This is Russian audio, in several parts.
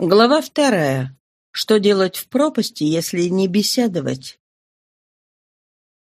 Глава вторая. Что делать в пропасти, если не беседовать?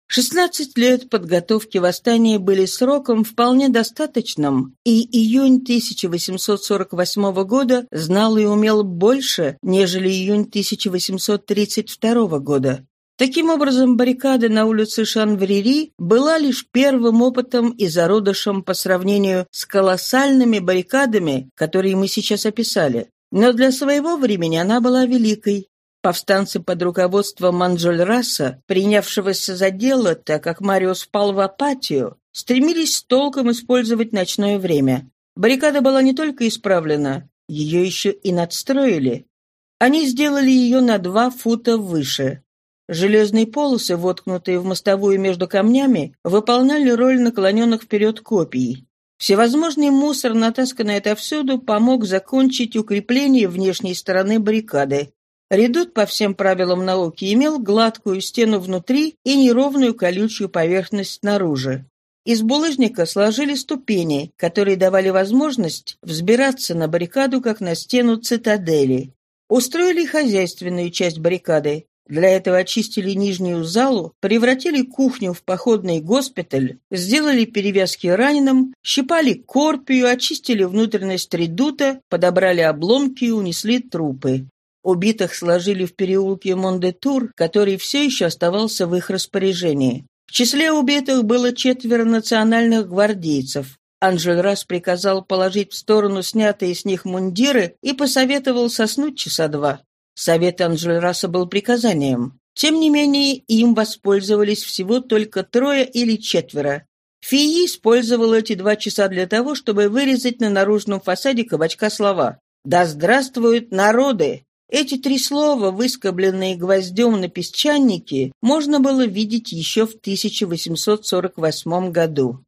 Шестнадцать лет подготовки восстания были сроком вполне достаточным, и июнь 1848 года знал и умел больше, нежели июнь 1832 года. Таким образом, баррикада на улице Шанврири была лишь первым опытом и зародышем по сравнению с колоссальными баррикадами, которые мы сейчас описали. Но для своего времени она была великой. Повстанцы под руководством Манджольраса, принявшегося за дело, так как Мариус впал в апатию, стремились толком использовать ночное время. Баррикада была не только исправлена, ее еще и надстроили. Они сделали ее на два фута выше. Железные полосы, воткнутые в мостовую между камнями, выполняли роль наклоненных вперед копий. Всевозможный мусор, натасканный отовсюду, помог закончить укрепление внешней стороны баррикады. Редут по всем правилам науки имел гладкую стену внутри и неровную колючую поверхность снаружи. Из булыжника сложили ступени, которые давали возможность взбираться на баррикаду, как на стену цитадели. Устроили хозяйственную часть баррикады. Для этого очистили нижнюю залу, превратили кухню в походный госпиталь, сделали перевязки раненым, щипали корпию, очистили внутренность редута, подобрали обломки и унесли трупы. Убитых сложили в переулке Мондетур, который все еще оставался в их распоряжении. В числе убитых было четверо национальных гвардейцев. Анжель раз приказал положить в сторону снятые с них мундиры и посоветовал соснуть часа два. Совет Анжельраса был приказанием. Тем не менее, им воспользовались всего только трое или четверо. Фии использовал эти два часа для того, чтобы вырезать на наружном фасаде кабачка слова «Да здравствуют народы!». Эти три слова, выскобленные гвоздем на песчанике, можно было видеть еще в 1848 году.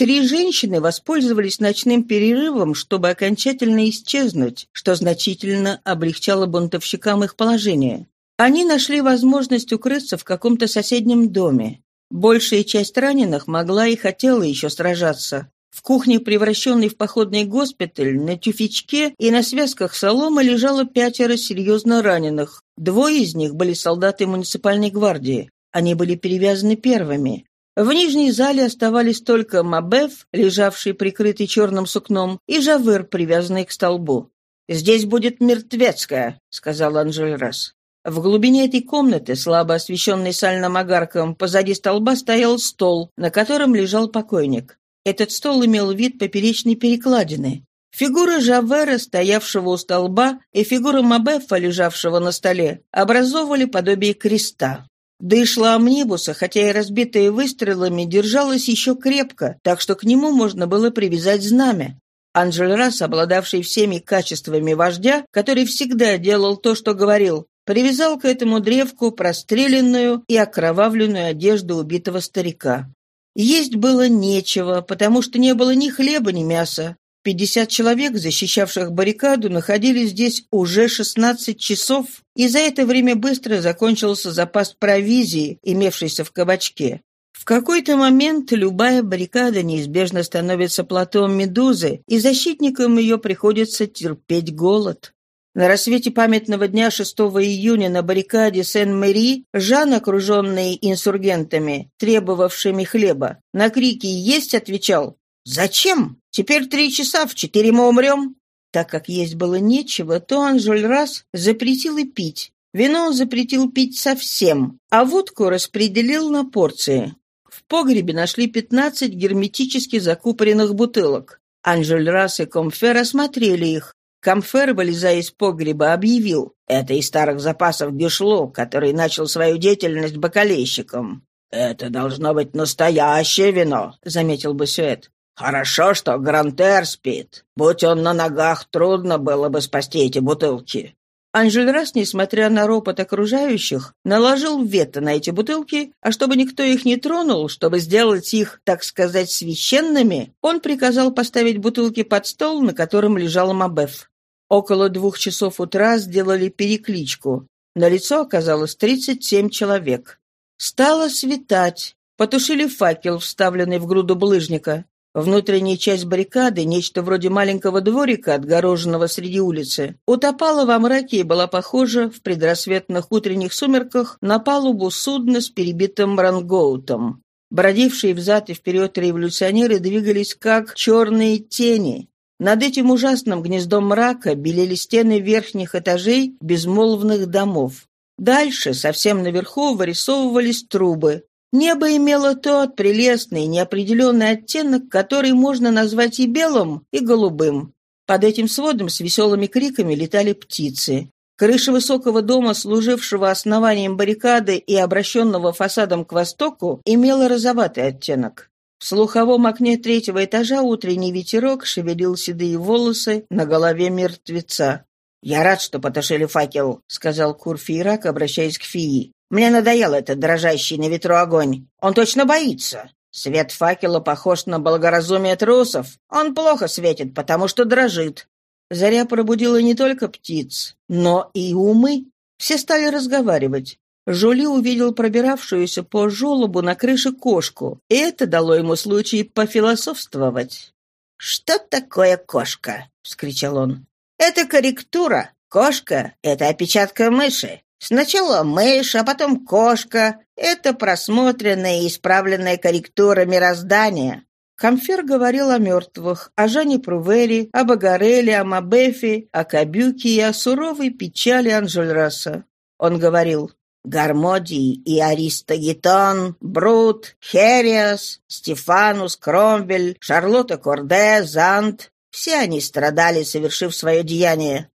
Три женщины воспользовались ночным перерывом, чтобы окончательно исчезнуть, что значительно облегчало бунтовщикам их положение. Они нашли возможность укрыться в каком-то соседнем доме. Большая часть раненых могла и хотела еще сражаться. В кухне, превращенной в походный госпиталь, на тюфячке и на связках соломы лежало пятеро серьезно раненых. Двое из них были солдаты муниципальной гвардии. Они были перевязаны первыми. В нижней зале оставались только Мабеф, лежавший прикрытый черным сукном, и Жавер, привязанный к столбу. «Здесь будет мертвецкая», — сказал Анжельрас. В глубине этой комнаты, слабо освещенной сальным огарком, позади столба стоял стол, на котором лежал покойник. Этот стол имел вид поперечной перекладины. Фигура Жавера, стоявшего у столба, и фигура Мабефа, лежавшего на столе, образовывали подобие креста. Дышло амнибуса, хотя и разбитая выстрелами, держалась еще крепко, так что к нему можно было привязать знамя. Анжель Расс, обладавший всеми качествами вождя, который всегда делал то, что говорил, привязал к этому древку простреленную и окровавленную одежду убитого старика. Есть было нечего, потому что не было ни хлеба, ни мяса. Пятьдесят человек, защищавших баррикаду, находились здесь уже шестнадцать часов, и за это время быстро закончился запас провизии, имевшийся в кабачке. В какой-то момент любая баррикада неизбежно становится платом медузы, и защитникам ее приходится терпеть голод. На рассвете памятного дня 6 июня на баррикаде Сен-Мэри Жан, окруженный инсургентами, требовавшими хлеба, на крики «Есть!» отвечал «Зачем? Теперь три часа, в четыре мы умрем». Так как есть было нечего, то Анжель раз запретил и пить. Вино запретил пить совсем, а водку распределил на порции. В погребе нашли 15 герметически закупоренных бутылок. Анжель Расс и Комфер осмотрели их. Комфер, вылезая из погреба, объявил, это из старых запасов Гешло, который начал свою деятельность бокалейщиком. «Это должно быть настоящее вино», — заметил Босюэт. Хорошо, что Грантер спит. Будь он на ногах, трудно было бы спасти эти бутылки. Анжельрас, несмотря на ропот окружающих, наложил вето на эти бутылки, а чтобы никто их не тронул, чтобы сделать их, так сказать, священными, он приказал поставить бутылки под стол, на котором лежал Мабеф. Около двух часов утра сделали перекличку. На лицо оказалось 37 человек. Стало светать. Потушили факел, вставленный в груду булыжника. Внутренняя часть баррикады, нечто вроде маленького дворика, отгороженного среди улицы, утопала во мраке и была похожа в предрассветных утренних сумерках на палубу судна с перебитым рангоутом. Бродившие взад и вперед революционеры двигались как черные тени. Над этим ужасным гнездом мрака белели стены верхних этажей безмолвных домов. Дальше, совсем наверху, вырисовывались трубы, Небо имело тот прелестный, неопределенный оттенок, который можно назвать и белым, и голубым. Под этим сводом с веселыми криками летали птицы. Крыша высокого дома, служившего основанием баррикады и обращенного фасадом к востоку, имела розоватый оттенок. В слуховом окне третьего этажа утренний ветерок шевелил седые волосы на голове мертвеца. «Я рад, что потушили факел», — сказал Курфейрак, обращаясь к Фии. Мне надоел этот дрожащий на ветру огонь. Он точно боится. Свет факела похож на благоразумие трусов. Он плохо светит, потому что дрожит. Заря пробудила не только птиц, но и умы. Все стали разговаривать. Жули увидел пробиравшуюся по желобу на крыше кошку, и это дало ему случай пофилософствовать. «Что такое кошка?» — вскричал он. «Это корректура. Кошка — это опечатка мыши. Сначала мышь, а потом кошка. Это просмотренная и исправленная корректура мироздания. Камфер говорил о мертвых, о Жане Прувери, о Багареле, о Мабефе, о Кабюке и о суровой печали Анжельраса. Он говорил Гармодий и Аристогетон, Брут, Хериас, Стефанус, Кромвель, Шарлотта Корде, Зант — все они страдали, совершив свое деяние.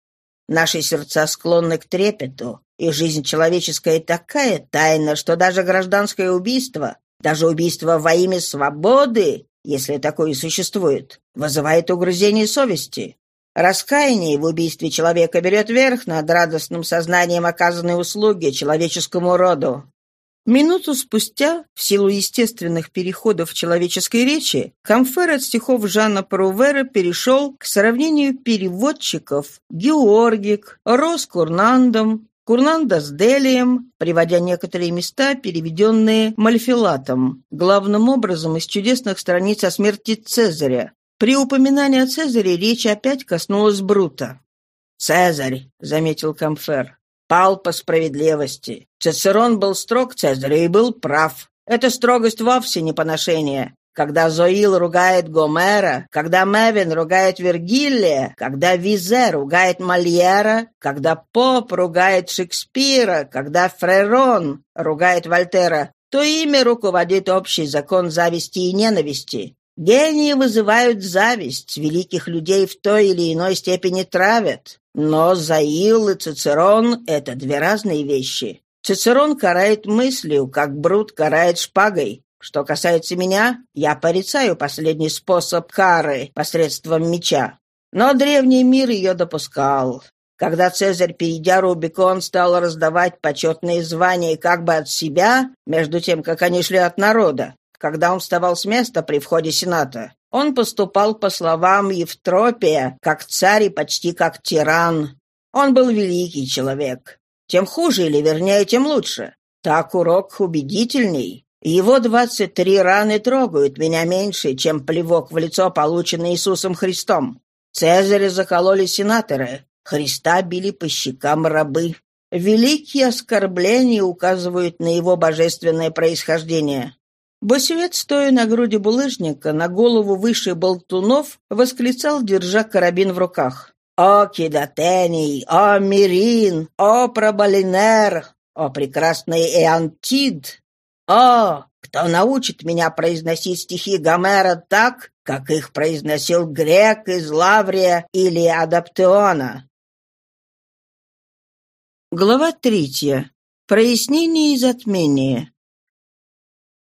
Наши сердца склонны к трепету, и жизнь человеческая такая тайна, что даже гражданское убийство, даже убийство во имя свободы, если такое существует, вызывает угрызение совести. Раскаяние в убийстве человека берет верх над радостным сознанием оказанной услуги человеческому роду. Минуту спустя, в силу естественных переходов человеческой речи, Камфер от стихов Жана Парувера перешел к сравнению переводчиков Георгик, Рос Курнандом, Курнанда с Делием, приводя некоторые места, переведенные Мальфилатом, главным образом из чудесных страниц о смерти Цезаря. При упоминании о Цезаре речь опять коснулась Брута. «Цезарь», — заметил Камфер, — «пал по справедливости. Цицерон был строг Цезарю и был прав. Эта строгость вовсе не поношение. Когда Зоил ругает Гомера, когда Мевин ругает Вергилия, когда Визе ругает Мольера, когда Поп ругает Шекспира, когда Фрерон ругает Вольтера, то ими руководит общий закон зависти и ненависти. Гении вызывают зависть, великих людей в той или иной степени травят. Но Заил и Цицерон — это две разные вещи. Цицерон карает мыслью, как Брут карает шпагой. Что касается меня, я порицаю последний способ кары посредством меча. Но древний мир ее допускал. Когда Цезарь, перейдя Рубикон, стал раздавать почетные звания как бы от себя, между тем, как они шли от народа, когда он вставал с места при входе Сената, он поступал, по словам Евтропия, как царь и почти как тиран. Он был великий человек. Тем хуже или, вернее, тем лучше. Так урок убедительней. Его двадцать три раны трогают меня меньше, чем плевок в лицо, полученный Иисусом Христом. Цезаря закололи сенаторы, Христа били по щекам рабы. Великие оскорбления указывают на его божественное происхождение. Босюэт, стоя на груди булыжника, на голову выше болтунов, восклицал, держа карабин в руках. «О, Кидатений! О, Мирин! О, Пробалинер! О, прекрасный Эантид! «О, кто научит меня произносить стихи Гомера так, как их произносил грек из Лаврия или Эдаптеона?» Глава третья. Прояснение и затмение.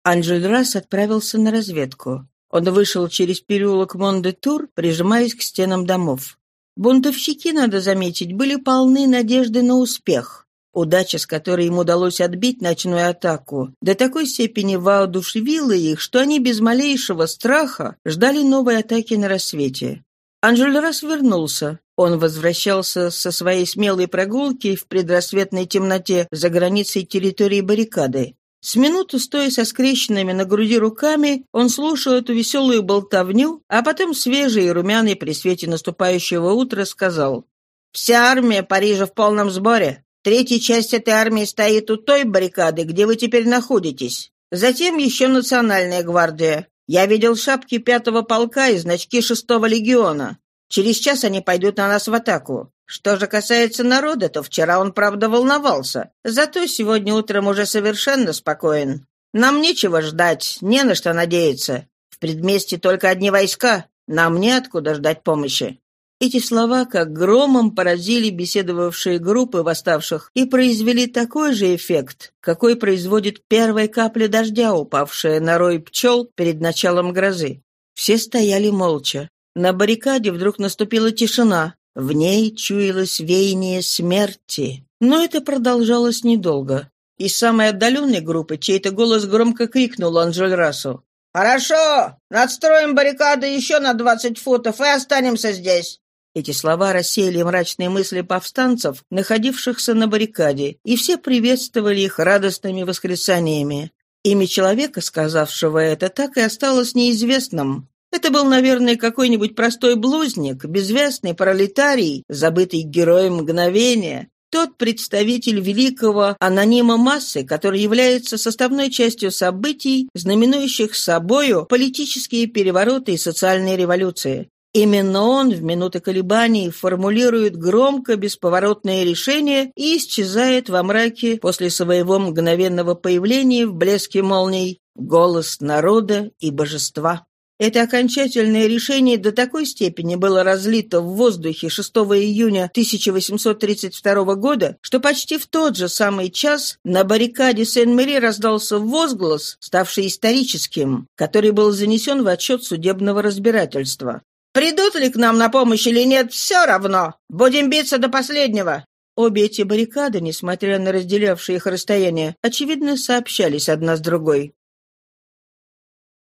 Анжольрас отправился на разведку. Он вышел через переулок Монде-Тур, прижимаясь к стенам домов. Бунтовщики, надо заметить, были полны надежды на успех. Удача, с которой им удалось отбить ночную атаку, до такой степени воодушевила их, что они без малейшего страха ждали новой атаки на рассвете. Анжель раз вернулся. Он возвращался со своей смелой прогулки в предрассветной темноте за границей территории баррикады. С минуту, стоя со скрещенными на груди руками, он слушал эту веселую болтовню, а потом свежий и румяный при свете наступающего утра сказал «Вся армия Парижа в полном сборе. Третья часть этой армии стоит у той баррикады, где вы теперь находитесь. Затем еще национальная гвардия. Я видел шапки пятого полка и значки шестого легиона. Через час они пойдут на нас в атаку. Что же касается народа, то вчера он, правда, волновался. Зато сегодня утром уже совершенно спокоен. Нам нечего ждать, не на что надеяться. В предместе только одни войска. Нам неоткуда ждать помощи». Эти слова как громом поразили беседовавшие группы восставших и произвели такой же эффект, какой производит первая капля дождя, упавшая на рой пчел перед началом грозы. Все стояли молча. На баррикаде вдруг наступила тишина, в ней чуялось веяние смерти. Но это продолжалось недолго. Из самой отдаленной группы чей-то голос громко крикнул Анжельрасу. «Хорошо! Надстроим баррикады еще на двадцать футов и останемся здесь!» Эти слова рассеяли мрачные мысли повстанцев, находившихся на баррикаде, и все приветствовали их радостными восклицаниями. Имя человека, сказавшего это, так и осталось неизвестным. Это был, наверное, какой-нибудь простой блузник, безвестный пролетарий, забытый героем мгновения, тот представитель великого анонима массы, который является составной частью событий, знаменующих собою политические перевороты и социальные революции. Именно он в минуты колебаний формулирует громко бесповоротное решение и исчезает во мраке после своего мгновенного появления в блеске молний голос народа и божества. Это окончательное решение до такой степени было разлито в воздухе 6 июня 1832 года, что почти в тот же самый час на баррикаде Сен-Мэри раздался возглас, ставший историческим, который был занесен в отчет судебного разбирательства. «Придут ли к нам на помощь или нет, все равно. Будем биться до последнего». Обе эти баррикады, несмотря на разделявшие их расстояние, очевидно, сообщались одна с другой.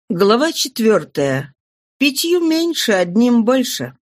Глава четвертая. Пятью меньше, одним больше.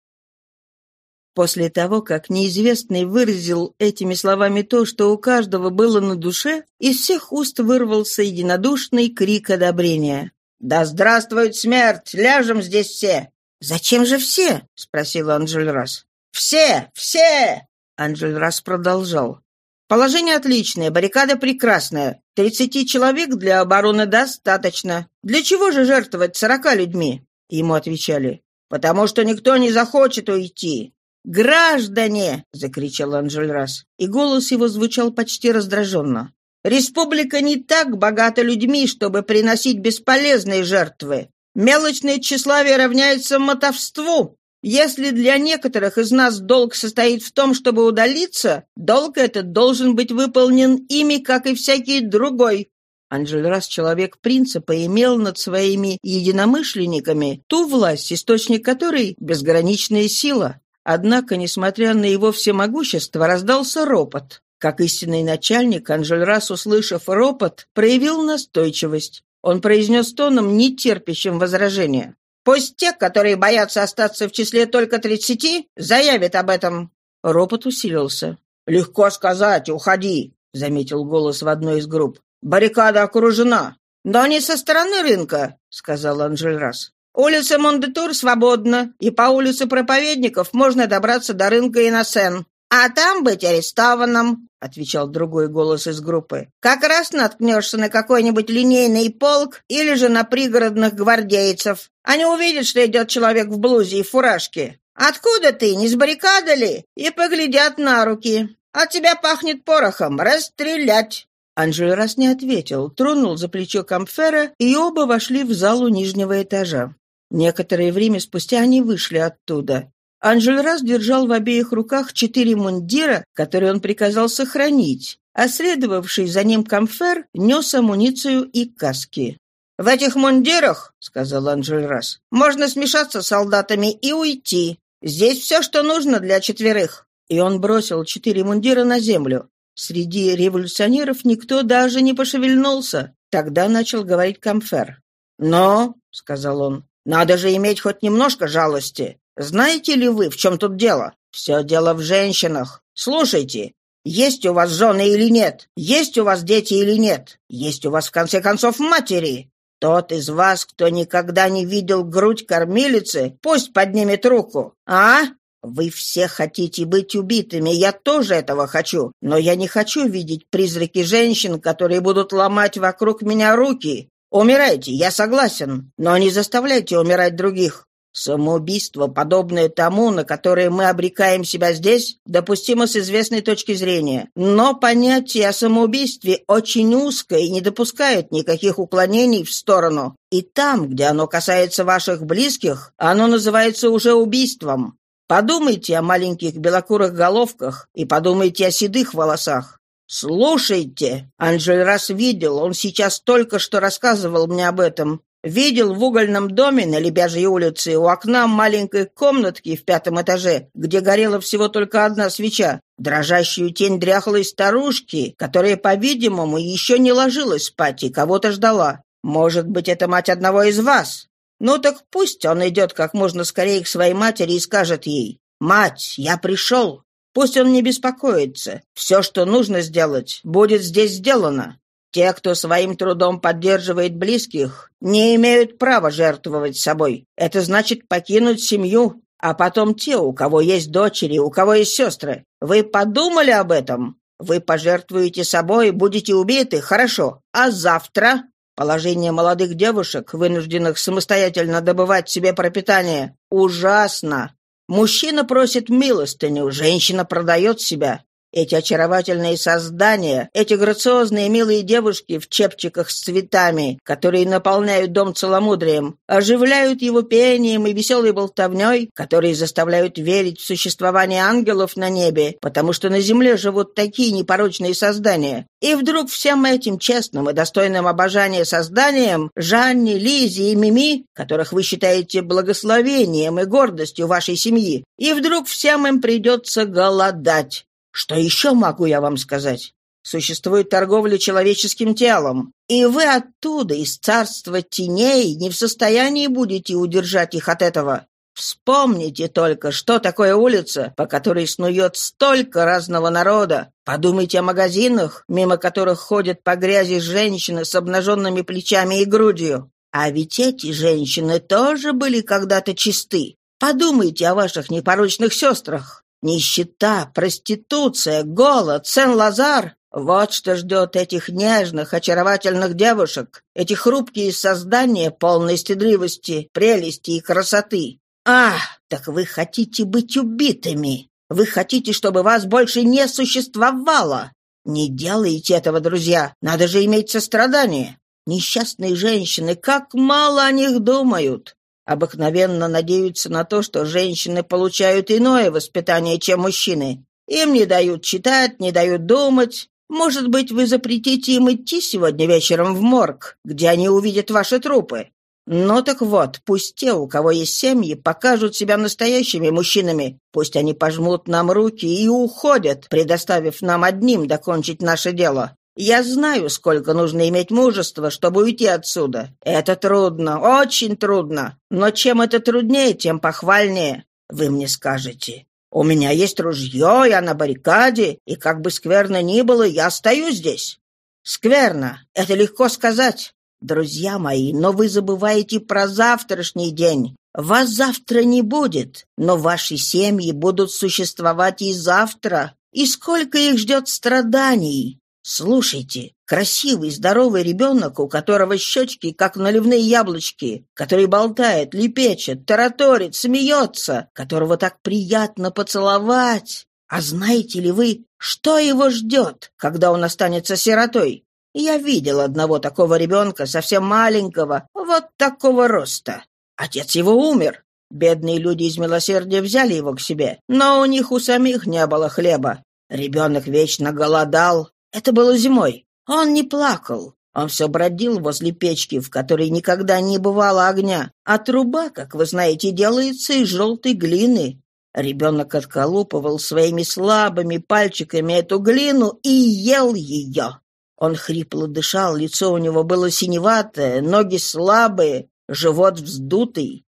После того, как неизвестный выразил этими словами то, что у каждого было на душе, из всех уст вырвался единодушный крик одобрения. «Да здравствует смерть! Ляжем здесь все!» «Зачем же все?» — спросил Анжель Расс. «Все! Все!» Анжель Расс продолжал. Положение отличное, баррикада прекрасная. Тридцати человек для обороны достаточно. Для чего же жертвовать сорока людьми?» Ему отвечали. «Потому что никто не захочет уйти». «Граждане!» — закричал Анжельрас, и голос его звучал почти раздраженно. «Республика не так богата людьми, чтобы приносить бесполезные жертвы. Мелочное тщеславие равняется мотовству. Если для некоторых из нас долг состоит в том, чтобы удалиться, долг этот должен быть выполнен ими, как и всякий другой. Анжель раз человек принципа имел над своими единомышленниками ту власть, источник которой — безграничная сила. Однако, несмотря на его всемогущество, раздался ропот. Как истинный начальник, Анжель раз, услышав ропот, проявил настойчивость. Он произнес тоном, не терпящим возражения. Пусть те, которые боятся остаться в числе только тридцати, заявят об этом». Ропот усилился. «Легко сказать, уходи», — заметил голос в одной из групп. «Баррикада окружена». «Но не со стороны рынка», — сказал Анжельрас. «Улица Мондетур свободна, и по улице Проповедников можно добраться до рынка и на Сен. А там быть арестованным», — отвечал другой голос из группы. «Как раз наткнешься на какой-нибудь линейный полк или же на пригородных гвардейцев. Они увидят, что идет человек в блузе и фуражке. Откуда ты, не с баррикады ли? И поглядят на руки. От тебя пахнет порохом. Расстрелять!» Анжель раз не ответил, тронул за плечо Камфера, и оба вошли в залу нижнего этажа. Некоторое время спустя они вышли оттуда. Анжельрас держал в обеих руках четыре мундира, которые он приказал сохранить, а следовавший за ним комфер нес амуницию и каски. «В этих мундирах, — сказал Анжельрас, — можно смешаться с солдатами и уйти. Здесь все, что нужно для четверых». И он бросил четыре мундира на землю. Среди революционеров никто даже не пошевельнулся. Тогда начал говорить Камфер. «Но, — сказал он, — надо же иметь хоть немножко жалости. Знаете ли вы, в чем тут дело? Все дело в женщинах. Слушайте, Есть у вас жены или нет? Есть у вас дети или нет? Есть у вас, в конце концов, матери? Тот из вас, кто никогда не видел грудь кормилицы, пусть поднимет руку. А? Вы все хотите быть убитыми, я тоже этого хочу, но я не хочу видеть призраки женщин, которые будут ломать вокруг меня руки. Умирайте, я согласен, но не заставляйте умирать других. Самоубийство, подобное тому, на которое мы обрекаем себя здесь, допустимо с известной точки зрения. Но понятие о самоубийстве очень узкое и не допускает никаких уклонений в сторону. И там, где оно касается ваших близких, оно называется уже убийством. Подумайте о маленьких белокурых головках и подумайте о седых волосах. «Слушайте!» Анжель раз видел, он сейчас только что рассказывал мне об этом. Видел в угольном доме на Лебяжьей улице у окна маленькой комнатки в пятом этаже, где горела всего только одна свеча, дрожащую тень дряхлой старушки, которая, по-видимому, еще не ложилась спать и кого-то ждала. Может быть, это мать одного из вас? Ну так пусть он идет как можно скорее к своей матери и скажет ей, «Мать, я пришел». Пусть он не беспокоится. Все, что нужно сделать, будет здесь сделано. Те, кто своим трудом поддерживает близких, не имеют права жертвовать собой. Это значит покинуть семью, а потом те, у кого есть дочери, у кого есть сестры. Вы подумали об этом? Вы пожертвуете собой, будете убиты, хорошо. А завтра? Положение молодых девушек, вынужденных самостоятельно добывать себе пропитание, ужасно. Мужчина просит милостыню, женщина продает себя. Эти очаровательные создания, эти грациозные милые девушки в чепчиках с цветами, которые наполняют дом целомудрием, оживляют его пением и веселой болтовней, которые заставляют верить в существование ангелов на небе, потому что на земле живут такие непорочные создания. И вдруг всем этим честным и достойным обожания созданиям, Жанне, Лизе и Мими, которых вы считаете благословением и гордостью вашей семьи, и вдруг всем им придется голодать, что еще могу я вам сказать? Существует торговля человеческим телом, и вы оттуда, из царства теней, не в состоянии будете удержать их от этого. Вспомните только, что такое улица, по которой снует столько разного народа. Подумайте о магазинах, мимо которых ходят по грязи женщины с обнаженными плечами и грудью. А ведь эти женщины тоже были когда-то чисты. Подумайте о ваших непорочных сестрах. Нищета, проституция, голод, Сен-Лазар — вот что ждет этих нежных, очаровательных девушек, эти хрупкие создания, полной стыдливости, прелести и красоты. Ах, так вы хотите быть убитыми! Вы хотите, чтобы вас больше не существовало! Не делайте этого, друзья, надо же иметь сострадание. Несчастные женщины, как мало о них думают обыкновенно надеются на то, что женщины получают иное воспитание, чем мужчины. Им не дают читать, не дают думать. Может быть, вы запретите им идти сегодня вечером в морг, где они увидят ваши трупы. Ну так вот, пусть те, у кого есть семьи, покажут себя настоящими мужчинами. Пусть они пожмут нам руки и уходят, предоставив нам одним докончить наше дело. Я знаю, сколько нужно иметь мужества, чтобы уйти отсюда. Это трудно, очень трудно. Но чем это труднее, тем похвальнее. Вы мне скажете. У меня есть ружье, я на баррикаде, и как бы скверно ни было, я стою здесь. Скверно. Это легко сказать. Друзья мои, но вы забываете про завтрашний день. Вас завтра не будет, но ваши семьи будут существовать и завтра. И сколько их ждет страданий. Слушайте, красивый, здоровый ребенок, у которого щечки, как наливные яблочки, который болтает, лепечет, тараторит, смеется, которого так приятно поцеловать. А знаете ли вы, что его ждет, когда он останется сиротой? Я видел одного такого ребенка, совсем маленького, вот такого роста. Отец его умер. Бедные люди из милосердия взяли его к себе, но у них у самих не было хлеба. Ребенок вечно голодал, это было зимой. Он не плакал. Он все бродил возле печки, в которой никогда не бывало огня, а труба, как вы знаете, делается из желтой глины. Ребенок отколупывал своими слабыми пальчиками эту глину и ел ее. Он хрипло дышал, лицо у него было синеватое, ноги слабые, живот вздутый.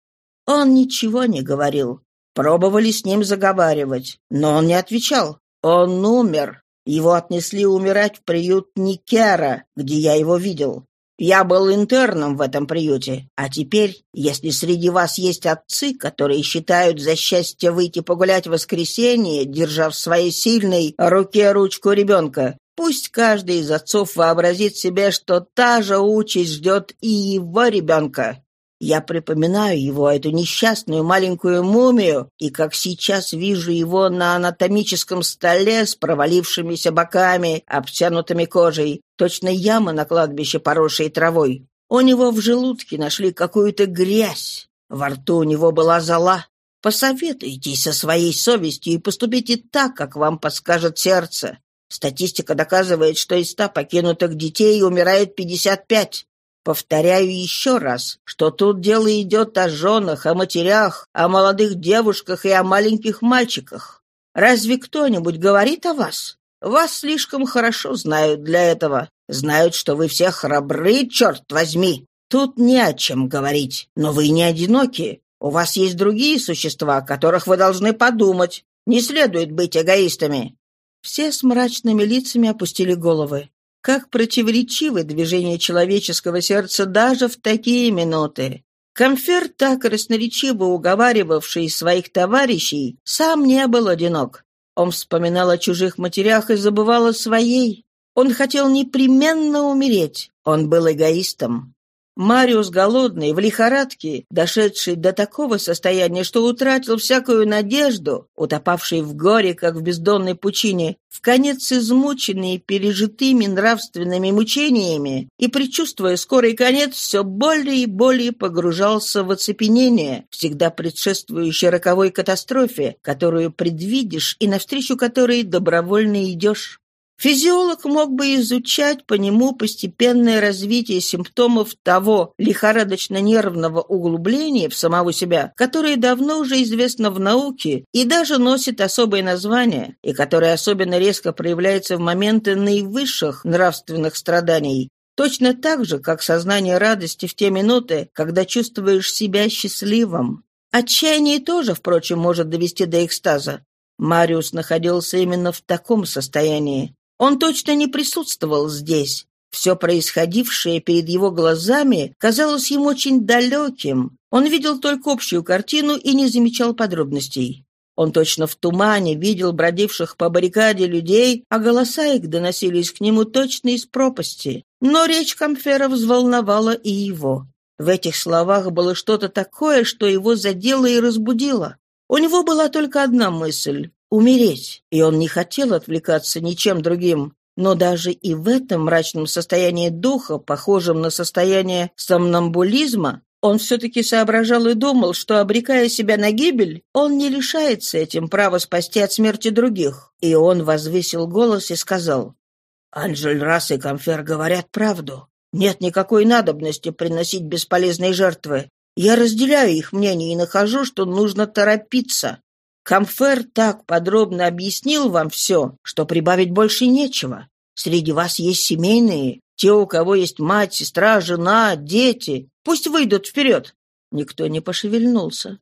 Он ничего не говорил. Пробовали с ним заговаривать, но он не отвечал. Он умер. Его отнесли умирать в приют Никера, где я его видел. Я был интерном в этом приюте, а теперь, если среди вас есть отцы, которые считают за счастье выйти погулять в воскресенье, держа в своей сильной руке ручку ребенка, пусть каждый из отцов вообразит себе, что та же участь ждет и его ребенка. Я припоминаю его, эту несчастную маленькую мумию, и как сейчас вижу его на анатомическом столе с провалившимися боками, обтянутыми кожей, точно яма на кладбище, поросшей травой. У него в желудке нашли какую-то грязь, во рту у него была зола. Посоветуйтесь со своей совестью и поступите так, как вам подскажет сердце. Статистика доказывает, что из ста покинутых детей умирает 55. Повторяю еще раз, что тут дело идет о женах, о матерях, о молодых девушках и о маленьких мальчиках. Разве кто-нибудь говорит о вас? Вас слишком хорошо знают для этого. Знают, что вы все храбры, черт возьми. Тут не о чем говорить. Но вы не одиноки. У вас есть другие существа, о которых вы должны подумать. Не следует быть эгоистами». Все с мрачными лицами опустили головы. Как противоречивы движения человеческого сердца даже в такие минуты. Комфер, так красноречиво уговаривавший своих товарищей, сам не был одинок. Он вспоминал о чужих матерях и забывал о своей. Он хотел непременно умереть. Он был эгоистом. Мариус голодный, в лихорадке, дошедший до такого состояния, что утратил всякую надежду, утопавший в горе, как в бездонной пучине, в конец измученный пережитыми нравственными мучениями и, предчувствуя скорый конец, все более и более погружался в оцепенение, всегда предшествующее роковой катастрофе, которую предвидишь и навстречу которой добровольно идешь. Физиолог мог бы изучать по нему постепенное развитие симптомов того лихорадочно-нервного углубления в самого себя, которое давно уже известно в науке и даже носит особое название, и которое особенно резко проявляется в моменты наивысших нравственных страданий, точно так же, как сознание радости в те минуты, когда чувствуешь себя счастливым. Отчаяние тоже, впрочем, может довести до экстаза. Мариус находился именно в таком состоянии. Он точно не присутствовал здесь. Все происходившее перед его глазами казалось ему очень далеким. Он видел только общую картину и не замечал подробностей. Он точно в тумане видел бродивших по баррикаде людей, а голоса их доносились к нему точно из пропасти. Но речь Камфера взволновала и его. В этих словах было что-то такое, что его задело и разбудило. У него была только одна мысль умереть, и он не хотел отвлекаться ничем другим. Но даже и в этом мрачном состоянии духа, похожем на состояние сомнамбулизма, он все-таки соображал и думал, что, обрекая себя на гибель, он не лишается этим права спасти от смерти других. И он возвысил голос и сказал, «Анжель Расс и Камфер говорят правду. Нет никакой надобности приносить бесполезные жертвы. Я разделяю их мнение и нахожу, что нужно торопиться. Камфер так подробно объяснил вам все, что прибавить больше нечего. Среди вас есть семейные, те, у кого есть мать, сестра, жена, дети. Пусть выйдут вперед. Никто не пошевельнулся.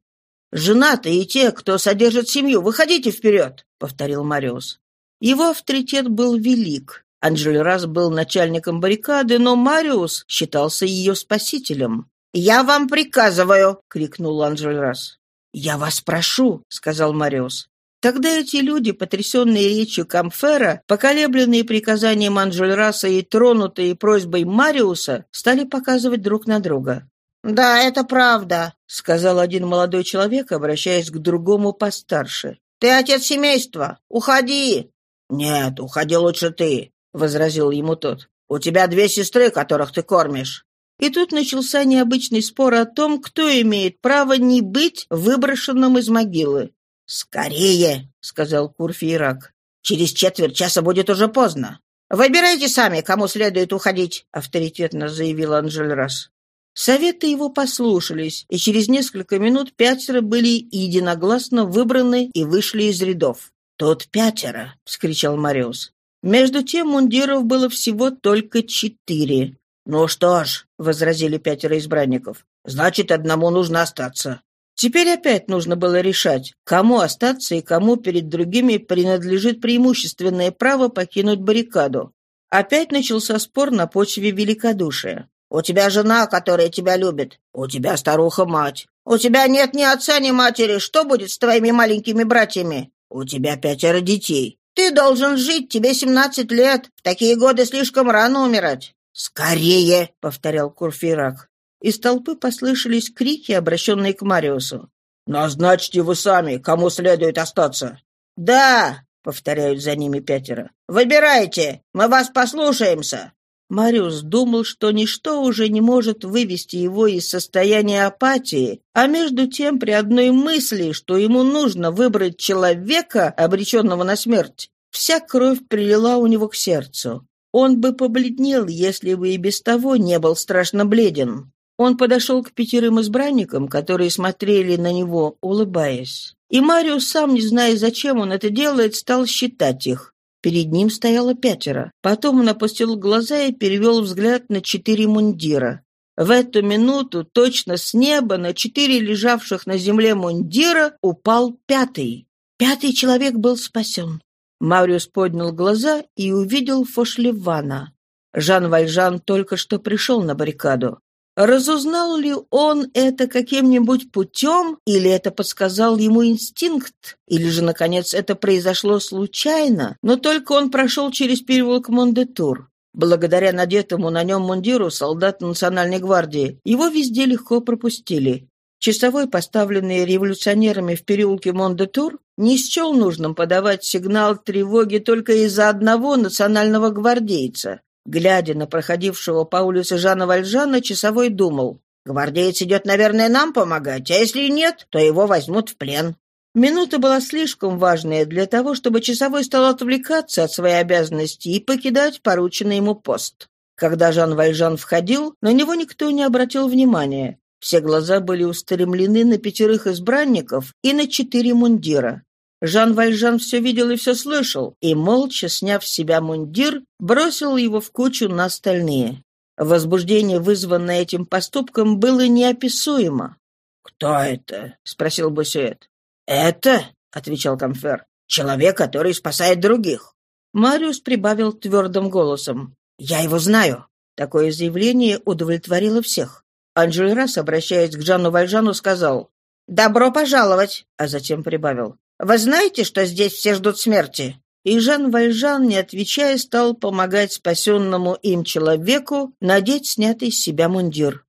«Женатые и те, кто содержит семью, выходите вперед!» — повторил Мариус. Его авторитет был велик. Анжель Раз был начальником баррикады, но Мариус считался ее спасителем. «Я вам приказываю!» — крикнул Анжель Раз. «Я вас прошу», — сказал Мариус. Тогда эти люди, потрясенные речью Камфера, поколебленные приказанием Анжельраса и тронутые просьбой Мариуса, стали показывать друг на друга. «Да, это правда», — сказал один молодой человек, обращаясь к другому постарше. «Ты отец семейства. Уходи!» «Нет, уходи лучше ты», — возразил ему тот. «У тебя две сестры, которых ты кормишь. И тут начался необычный спор о том, кто имеет право не быть выброшенным из могилы. «Скорее!» — сказал Курфейрак. «Через четверть часа будет уже поздно. Выбирайте сами, кому следует уходить», — авторитетно заявил Анжельрас. Советы его послушались, и через несколько минут пятеро были единогласно выбраны и вышли из рядов. «Тут пятеро!» — вскричал Мариус. Между тем мундиров было всего только четыре. «Ну что ж», — возразили пятеро избранников, — «значит, одному нужно остаться». Теперь опять нужно было решать, кому остаться и кому перед другими принадлежит преимущественное право покинуть баррикаду. Опять начался спор на почве великодушия. «У тебя жена, которая тебя любит. У тебя старуха-мать. У тебя нет ни отца, ни матери. Что будет с твоими маленькими братьями? У тебя пятеро детей. Ты должен жить, тебе семнадцать лет. В такие годы слишком рано умирать». «Скорее!» — повторял Курфирак. Из толпы послышались крики, обращенные к Мариусу. «Назначьте вы сами, кому следует остаться». «Да!» — повторяют за ними пятеро. «Выбирайте! Мы вас послушаемся!» Мариус думал, что ничто уже не может вывести его из состояния апатии, а между тем при одной мысли, что ему нужно выбрать человека, обреченного на смерть, вся кровь прилила у него к сердцу. Он бы побледнел, если бы и без того не был страшно бледен. Он подошел к пятерым избранникам, которые смотрели на него, улыбаясь. И Мариус, сам не зная, зачем он это делает, стал считать их. Перед ним стояло пятеро. Потом он опустил глаза и перевел взгляд на четыре мундира. В эту минуту точно с неба на четыре лежавших на земле мундира упал пятый. Пятый человек был спасен. Мариус поднял глаза и увидел Фошлевана. Жан Вальжан только что пришел на баррикаду. Разузнал ли он это каким-нибудь путем, или это подсказал ему инстинкт, или же, наконец, это произошло случайно, но только он прошел через переулок Мондетур. Благодаря надетому на нем мундиру солдат Национальной гвардии его везде легко пропустили. Часовой, поставленный революционерами в переулке Мондетур, не счел нужным подавать сигнал тревоги только из-за одного национального гвардейца. Глядя на проходившего по улице Жана Вальжана, часовой думал, «Гвардеец идет, наверное, нам помогать, а если нет, то его возьмут в плен». Минута была слишком важная для того, чтобы часовой стал отвлекаться от своей обязанности и покидать порученный ему пост. Когда Жан Вальжан входил, на него никто не обратил внимания. Все глаза были устремлены на пятерых избранников и на четыре мундира. Жан Вальжан все видел и все слышал, и, молча сняв с себя мундир, бросил его в кучу на остальные. Возбуждение, вызванное этим поступком, было неописуемо. «Кто это?» — спросил Бусюэт. «Это?» — отвечал Камфер. «Человек, который спасает других». Мариус прибавил твердым голосом. «Я его знаю». Такое заявление удовлетворило всех. Анжелерас, обращаясь к Жанну Вальжану, сказал «Добро пожаловать», а затем прибавил вы знаете, что здесь все ждут смерти?» И Жан Вальжан, не отвечая, стал помогать спасенному им человеку надеть снятый с себя мундир.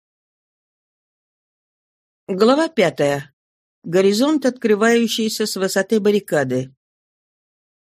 Глава пятая. Горизонт, открывающийся с высоты баррикады.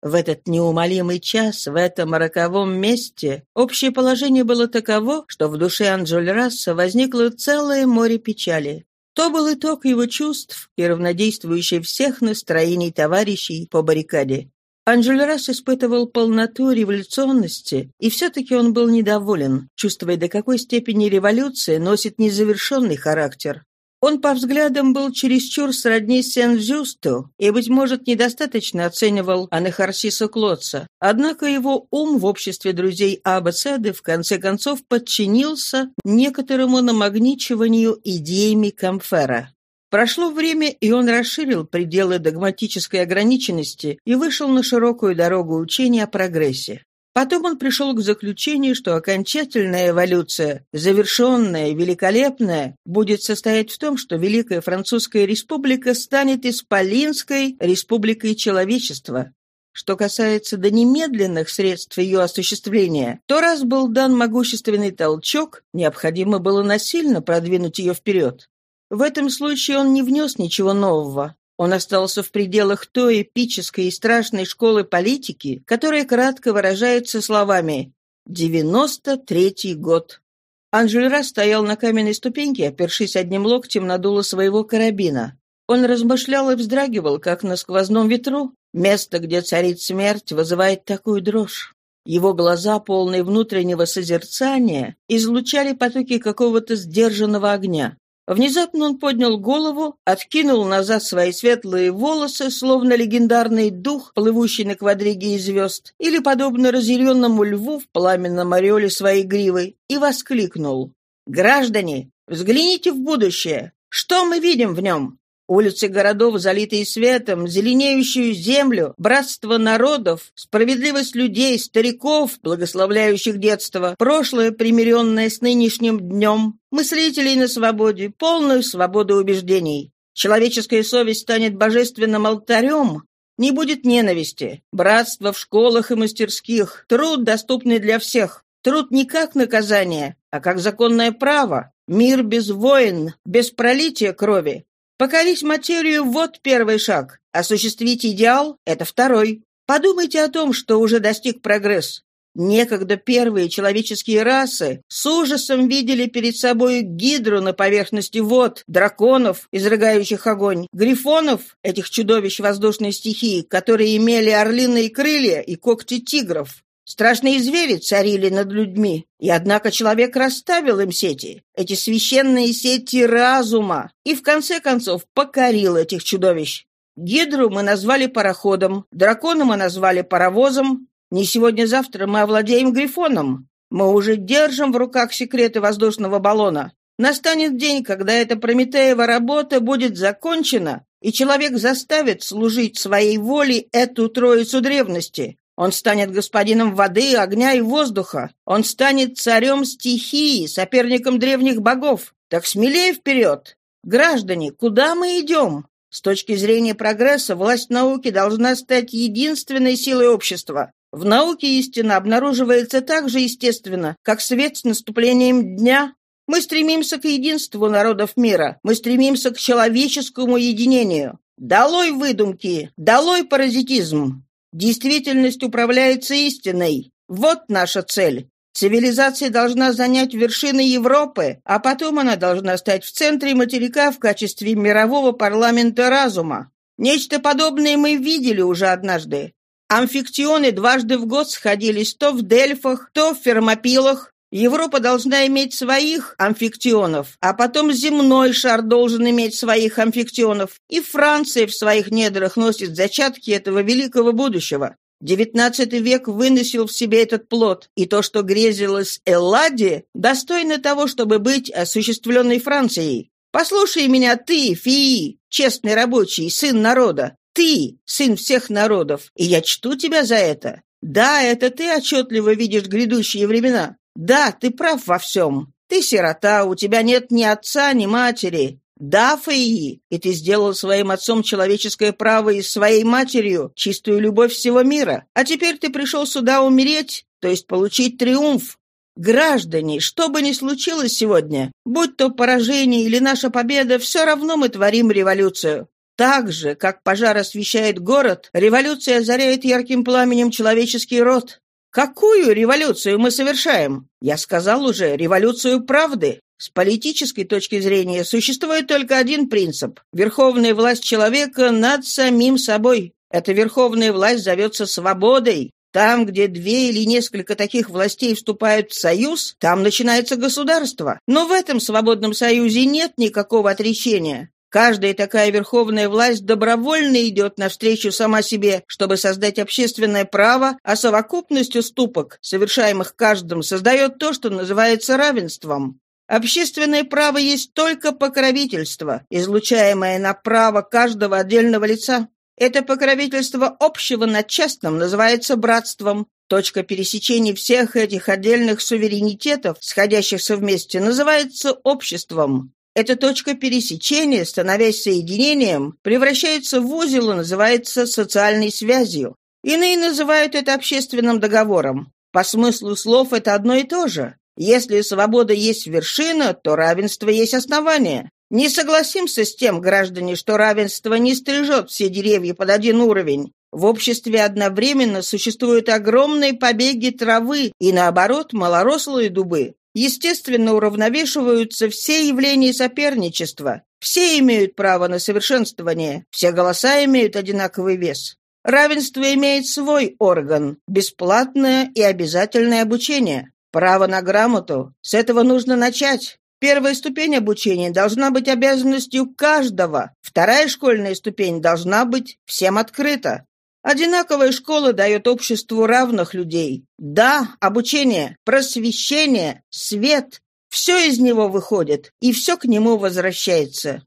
В этот неумолимый час, в этом роковом месте, общее положение было таково, что в душе Анжель Расса возникло целое море печали. То был итог его чувств и равнодействующий всех настроений товарищей по баррикаде. Анжелерас испытывал полноту революционности, и все-таки он был недоволен, чувствуя, до какой степени революция носит незавершенный характер. Он по взглядам был чересчур сродни Сен-Жюсту и, быть может, недостаточно оценивал Анахарсиса Клотца. Однако его ум в обществе друзей Аббацеды в конце концов подчинился некоторому намагничиванию идеями Камфера. Прошло время, и он расширил пределы догматической ограниченности и вышел на широкую дорогу учения о прогрессе. Потом он пришел к заключению, что окончательная эволюция, завершенная великолепная, будет состоять в том, что Великая Французская Республика станет Исполинской Республикой Человечества. Что касается до немедленных средств ее осуществления, то раз был дан могущественный толчок, необходимо было насильно продвинуть ее вперед. В этом случае он не внес ничего нового. Он остался в пределах той эпической и страшной школы политики, которая кратко выражается словами «девяносто третий год». Анжельра стоял на каменной ступеньке, опершись одним локтем на дуло своего карабина. Он размышлял и вздрагивал, как на сквозном ветру. Место, где царит смерть, вызывает такую дрожь. Его глаза, полные внутреннего созерцания, излучали потоки какого-то сдержанного огня. Внезапно он поднял голову, откинул назад свои светлые волосы, словно легендарный дух, плывущий на квадриге звезд, или, подобно разъяренному льву в пламенном ореоле своей гривы, и воскликнул. «Граждане, взгляните в будущее! Что мы видим в нем? Улицы городов, залитые светом, зеленеющую землю, братство народов, справедливость людей, стариков, благословляющих детство, прошлое, примиренное с нынешним днем, мыслителей на свободе, полную свободу убеждений. Человеческая совесть станет божественным алтарем, не будет ненависти, братства в школах и мастерских, труд, доступный для всех. Труд не как наказание, а как законное право. Мир без войн, без пролития крови. Покорить материю – вот первый шаг. Осуществить идеал – это второй. Подумайте о том, что уже достиг прогресс. Некогда первые человеческие расы с ужасом видели перед собой гидру на поверхности вод, драконов, изрыгающих огонь, грифонов, этих чудовищ воздушной стихии, которые имели орлиные крылья и когти тигров. Страшные звери царили над людьми, и однако человек расставил им сети, эти священные сети разума, и в конце концов покорил этих чудовищ. Гидру мы назвали пароходом, дракона мы назвали паровозом. Не сегодня-завтра мы овладеем грифоном. Мы уже держим в руках секреты воздушного баллона. Настанет день, когда эта Прометеева работа будет закончена, и человек заставит служить своей воле эту троицу древности. Он станет господином воды, огня и воздуха. Он станет царем стихии, соперником древних богов. Так смелее вперед! Граждане, куда мы идем? С точки зрения прогресса, власть науки должна стать единственной силой общества. В науке истина обнаруживается так же естественно, как свет с наступлением дня. Мы стремимся к единству народов мира, мы стремимся к человеческому единению. Долой выдумки, долой паразитизм. Действительность управляется истиной. Вот наша цель. Цивилизация должна занять вершины Европы, а потом она должна стать в центре материка в качестве мирового парламента разума. Нечто подобное мы видели уже однажды. Амфиктионы дважды в год сходились то в Дельфах, то в Фермопилах, Европа должна иметь своих амфиктионов, а потом земной шар должен иметь своих амфиктионов, и Франция в своих недрах носит зачатки этого великого будущего. Девятнадцатый век выносил в себе этот плод, и то, что грезилось Элладе, достойно того, чтобы быть осуществленной Францией. Послушай меня ты, Фии, честный рабочий, сын народа. Ты, сын всех народов, и я чту тебя за это. Да, это ты отчетливо видишь грядущие времена. Да, ты прав во всем. Ты сирота, у тебя нет ни отца, ни матери. Да, Фаи, и ты сделал своим отцом человеческое право и своей матерью чистую любовь всего мира. А теперь ты пришел сюда умереть, то есть получить триумф. Граждане, что бы ни случилось сегодня, будь то поражение или наша победа, все равно мы творим революцию. Так же, как пожар освещает город, революция озаряет ярким пламенем человеческий род. Какую революцию мы совершаем? Я сказал уже, революцию правды. С политической точки зрения существует только один принцип – верховная власть человека над самим собой. Эта верховная власть зовется свободой. Там, где две или несколько таких властей вступают в союз, там начинается государство. Но в этом свободном союзе нет никакого отречения. Каждая такая верховная власть добровольно идет навстречу сама себе, чтобы создать общественное право, а совокупность уступок, совершаемых каждым, создает то, что называется равенством. Общественное право есть только покровительство, излучаемое на право каждого отдельного лица. Это покровительство общего над частным называется братством. Точка пересечения всех этих отдельных суверенитетов, сходящихся вместе, называется обществом. Эта точка пересечения, становясь соединением, превращается в узел и называется социальной связью. Иные называют это общественным договором. По смыслу слов это одно и то же. Если свобода есть вершина, то равенство есть основание. Не согласимся с тем, граждане, что равенство не стрижет все деревья под один уровень. В обществе одновременно существуют огромные побеги травы и, наоборот, малорослые дубы. Естественно, уравновешиваются все явления соперничества. Все имеют право на совершенствование, все голоса имеют одинаковый вес. Равенство имеет свой орган – бесплатное и обязательное обучение. Право на грамоту. С этого нужно начать. Первая ступень обучения должна быть обязанностью каждого. Вторая школьная ступень должна быть всем открыта. Одинаковая школа дает обществу равных людей. Да, обучение, просвещение, свет – все из него выходит, и все к нему возвращается.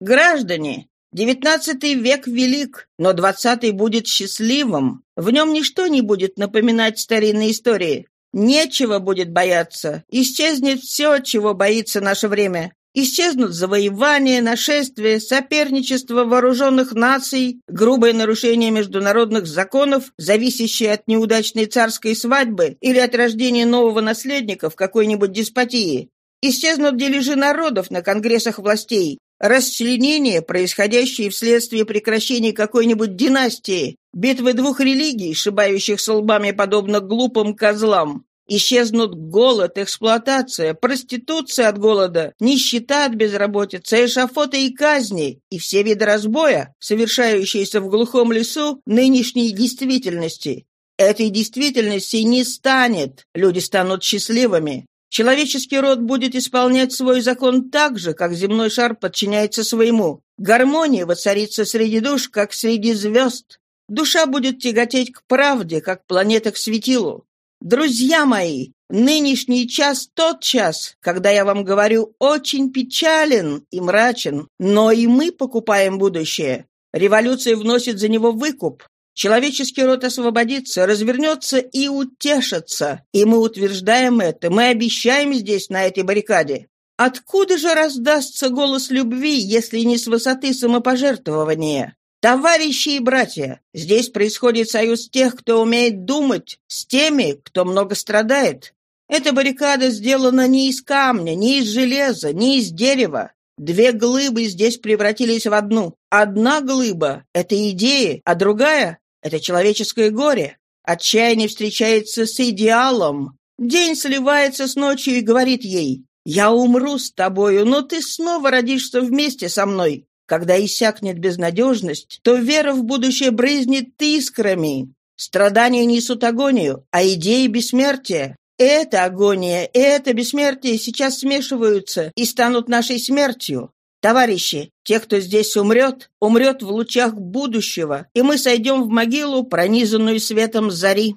Граждане, Девятнадцатый век велик, но двадцатый будет счастливым. В нем ничто не будет напоминать старинные истории. Нечего будет бояться. Исчезнет все, чего боится наше время. Исчезнут завоевания, нашествия, соперничество вооруженных наций, грубое нарушение международных законов, зависящее от неудачной царской свадьбы или от рождения нового наследника в какой-нибудь деспотии. Исчезнут дележи народов на конгрессах властей, расчленения, происходящие вследствие прекращения какой-нибудь династии, битвы двух религий, шибающихся лбами подобно глупым козлам. Исчезнут голод, эксплуатация, проституция от голода, нищета от безработицы, эшафоты и казни, и все виды разбоя, совершающиеся в глухом лесу нынешней действительности. Этой действительности не станет, люди станут счастливыми. Человеческий род будет исполнять свой закон так же, как земной шар подчиняется своему. Гармония воцарится среди душ, как среди звезд. Душа будет тяготеть к правде, как планета к светилу. Друзья мои, нынешний час тот час, когда я вам говорю, очень печален и мрачен, но и мы покупаем будущее. Революция вносит за него выкуп. Человеческий род освободится, развернется и утешится. И мы утверждаем это, мы обещаем здесь, на этой баррикаде. Откуда же раздастся голос любви, если не с высоты самопожертвования? Товарищи и братья, здесь происходит союз тех, кто умеет думать, с теми, кто много страдает. Эта баррикада сделана не из камня, не из железа, не из дерева. Две глыбы здесь превратились в одну. Одна глыба — это идеи, а другая — это человеческое горе. Отчаяние встречается с идеалом. День сливается с ночью и говорит ей, «Я умру с тобою, но ты снова родишься вместе со мной. Когда иссякнет безнадежность, то вера в будущее брызнет искрами. Страдания несут агонию, а идеи бессмертия. Эта агония это бессмертие сейчас смешиваются и станут нашей смертью. Товарищи, те, кто здесь умрет, умрет в лучах будущего, и мы сойдем в могилу, пронизанную светом зари.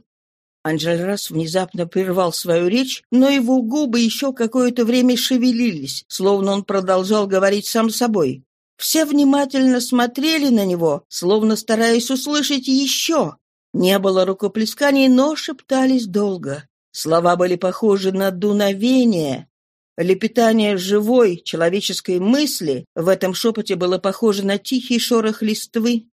Анжельрас внезапно прервал свою речь, но его губы еще какое-то время шевелились, словно он продолжал говорить сам собой. Все внимательно смотрели на него, словно стараясь услышать еще. Не было рукоплесканий, но шептались долго. Слова были похожи на дуновение. Лепетание живой человеческой мысли в этом шепоте было похоже на тихий шорох листвы.